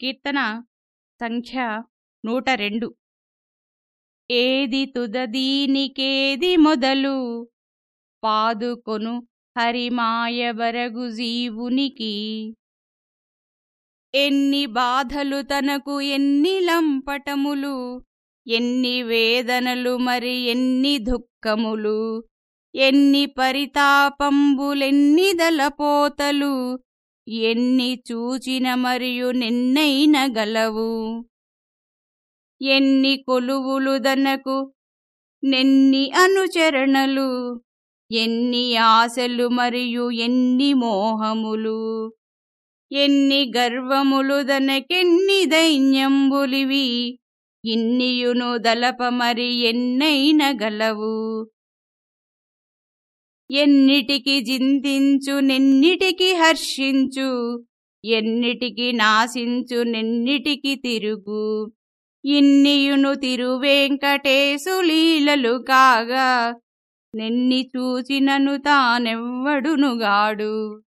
కీర్తన సంఖ్య నూట రెండు. ఏది తుదదీనికేది మొదలు? పాదుకొను హరిమాయబరగు జీవునికి. ఎన్ని బాధలు తనకు ఎన్ని లంపటములు? ఎన్ని వేదనలు మరి ఎన్ని దుఃఖములు? ఎన్ని పరితాపంబులెన్ని దలపోతలు ఎన్ని చూచిన మరియు నిన్నైన గలవు. ఎన్ని కొలువులు దనకు నెన్ని అనుచరణలు. ఎన్ని ఆశలు మరియు ఎన్ని మోహములు. ఎన్ని గర్వములు దనకెన్ని దైన్యంబులివి. ఇన్నియును దలప మరి ఎన్నైన గలవు. ఎన్నిటికి జిందించు నెన్నిటికి హర్షించు. ఎన్నిటికి నాశించు నెన్నిటికి తిరుగు. ఇన్నియును తిరువేంకటేశులీలలు కాగా. నిన్ని చూచినను తానెవ్వడునుగాడు.